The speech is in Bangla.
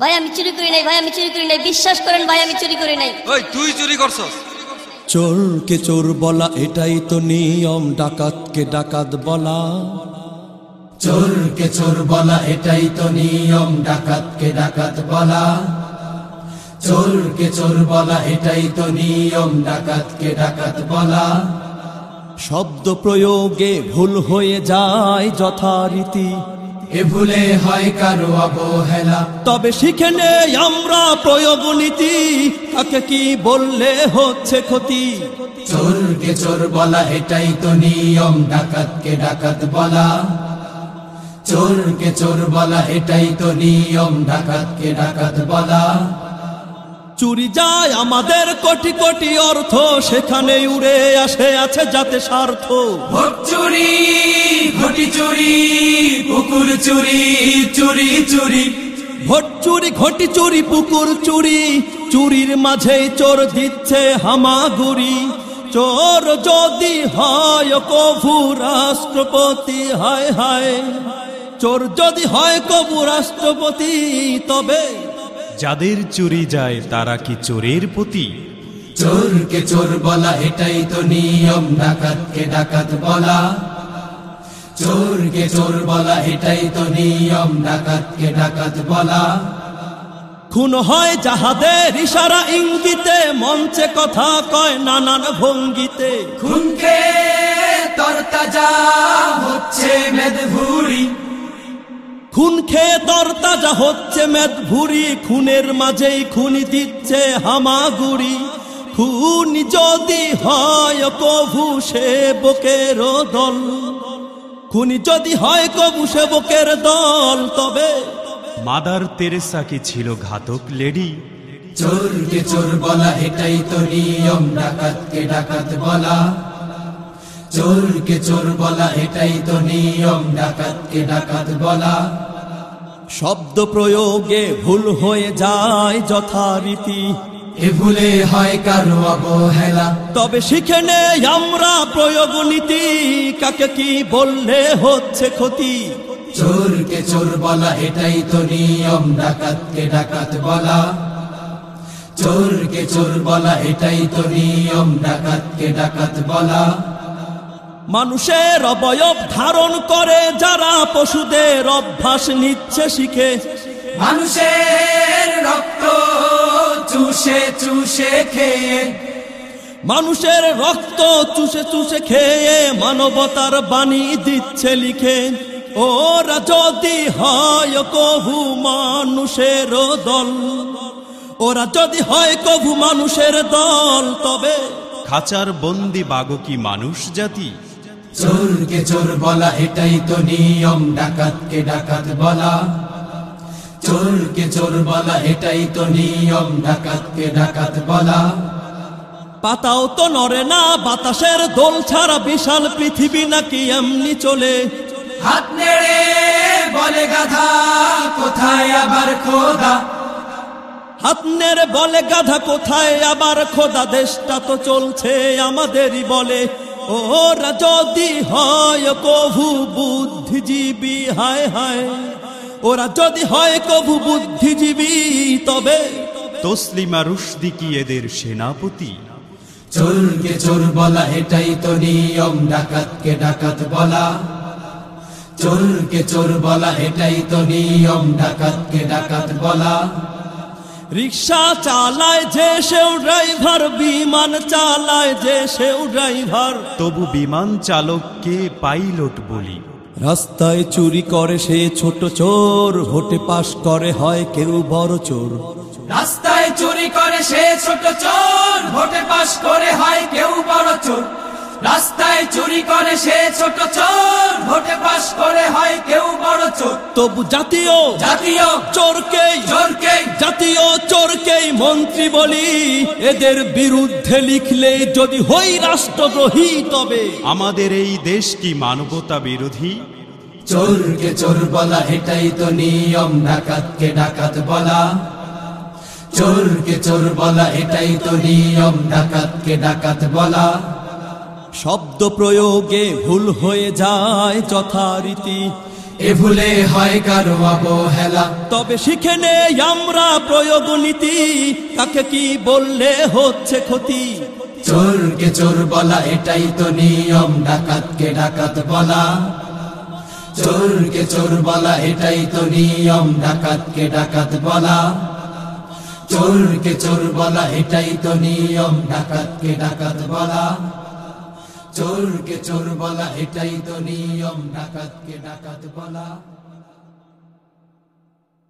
ভাই আমি চুরি করি নাই ভাই আমি চুরি করি নাই। বিশ্বাস করেন ভাই আমি চুরি করি নাই। ওই তুই চুরি করছস? চোরকে চোর বলা এটাই তো নিয়ম। ডাকাতকে ডাকাত বলা। চোরকে চোর বলা এটাই তো নিয়ম। ডাকাতকে ডাকাত বলা। চোরকে চোর বলা এটাই তো নিয়ম। ডাকাতকে ডাকাত বলা। শব্দ প্রয়োগে ভুল হয়ে যায় যথারীতি। এ ভুলে হয় কারও অবহেলা। তবে শিখে নেই আমরা প্রয়োগ নীতি। কাকে কি বললে হচ্ছে ক্ষতি? চোরকে চোর বলা এটাই তো নিয়ম। ডাকাতকে ডাকাত বলা। চোরকে চোর বলা এটাই তো নিয়ম। ডাকাতকে ডাকাত বলা। চুরি যায় আমাদের কোটি কোটি অর্থ। সেখানে উড়ে আসে আছে যাতে স্বার্থ। চুরি। ঘটি চুরি পুকুর চুরি চুরি চুরি। ভোট চুরি ঘটি চুরি পুকুর চুরি। চুরির মাঝে চোর দিচ্ছে হামাগুড়ি। চোর যদি হয় কভু রাষ্ট্রপতি হায় হায়। চোর যদি হয় কবু রাষ্ট্রপতি তবে যাদের চুরি যায় তারা কি চোরের প্রতি চোরকে চোর বলা এটাই তো নিয়ম। ডাকাতকে ডাকাত বলা। চোরকে চোর বলা এটাই তো নিয়ম। ডাকাতকে ডাকাত বলা। খুন হয় যাহাদের ইশারা ইঙ্গিতে মঞ্চে কথা কয় নানান ভঙ্গিতে। খুনকে তরতাজা হচ্ছে মেদভুরি। খুন খেয়ে তরতাজা হচ্ছে মেদ ভুরি খুনের মাঝেই খুনি দিচ্ছে হামাগুড়ি। খুন যদি হয় কভু সেবকের দল। খুনি যদি হয় কবু সেবকের দল তবে মাদার তেরেসা কি ছিল ঘাতক লেডি? চোরকে চোর বলা এটাই তো নিয়ম ডাকাতকে ডাকাত বলা। চোরকে চোর বলা এটাই তো নিয়ম ডাকাতকে ডাকাত বলা। শব্দ প্রয়োগে ভুল হয়ে যায় যথারীতি। এ ভুলে হয় কারও অবহেলা। তবে শিখে নেই আমরা প্রয়োগ নীতি কাকে কি বললে হচ্ছে ক্ষতি? চোরকে চোর বলা এটাই তো নিয়ম ডাকাতকে ডাকাত বলা। চোরকে চোর বলা এটাই তো নিয়ম ডাকাতকে ডাকাত বলা। মানুষের অবয়ব ধারণ করে যারা পশুদের অভ্যাস নিচ্ছে শিখে। মানুষের চুষে চুষে খেয়ে মানুষের রক্ত চুষে চুষে খেয়ে মানবতার বাণী দিচ্ছে লিখে। ওরা যদি হয় কভু মানুষের দল ওরা যদি হয় কভু মানুষের দল তবে খাঁচার বন্দি বাগো কি মানুষ জাতি? চোরকে চোর বলা এটাই তো নিয়ম ডাকাতকে ডাকাত বলা। চোরকে চোর বলা এটাই তো নিয়ম। ডাকাতকে ডাকাত বলা। পাতাও তো নড়ে না বাতাসের দোল ছাড়া বিশাল পৃথিবী নাকি এমনি চলে। হাত নেড়ে বলে গাধা কোথায় আবার খোদা? হাত নেড়ে বলে গাধা কোথায় আবার খোদা? দেশটা তো চলছে আমাদেরই বলে। ওরা যদি হয় কভু বুদ্ধিজীবী হায় হায়। ওরা যদি হয় কভু বুদ্ধিজীবী তবে তসলিমা রুশদি কি এদের সেনাপতি? চোরকে চোর বলা এটাই তো নিয়ম ডাকাতকে ডাকাত বলা। চোরকে চোর বলা এটাই তো নিয়ম ডাকাতকে ডাকাত বলা। রিক্সা চালায় যে সেও ড্রাইভার বিমান চালায় যে সেও ড্রাইভার। তবু বিমান চালককে পাইলট বলি। রাস্তায় চুরি করে সে ছোট চোর, ভোটে পাশ করে, হয় কেউ বড় চোর। রাস্তায় চুরি করে সে ছোট চোর, ভোটে পাস করে, হয় কেউ বড় চোর। রাস্তায় চুরি করে সে ছোট চোর। ভোটে পাস করে হয় কেউ বড় চোর। তবু জাতীয় জাতীয় চোরকে চোরকে জাতীয় চোরকেই মন্ত্রী বলি এদের বিরুদ্ধে লিখলে যদি হই রাষ্ট্রদ্রোহী তবে। আমাদের এই দেশ কি মানবতা বিরোধী? চোরকে চোর বলা এটাই তো নিয়ম ডাকাতকে ডাকাত বলা। চোরকে চোর বলা এটাই তো নিয়ম ডাকাতকে ডাকাত বলা। শব্দ প্রয়োগে ভুল হয়ে যায় যথারীতি। এ ভুলে হয় কারও অবহেলা। তবে শিখে নে আমরা প্রয়োগ নীতি। কাকে কি বললে হচ্ছে ক্ষতি? চোরকে চোর বলা এটাই তো নিয়ম। ডাকাতকে ডাকাত বলা। চোরকে চোর বলা এটাই তো নিয়ম। ডাকাতকে ডাকাত বলা। চোরকে চোর বলা এটাই তো নিয়ম। ডাকাতকে ডাকাত বলা। চোরকে চোর বলা এটাই তো নিয়ম। ডাকাতকে ডাকাত বলা।